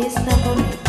Esta bonita.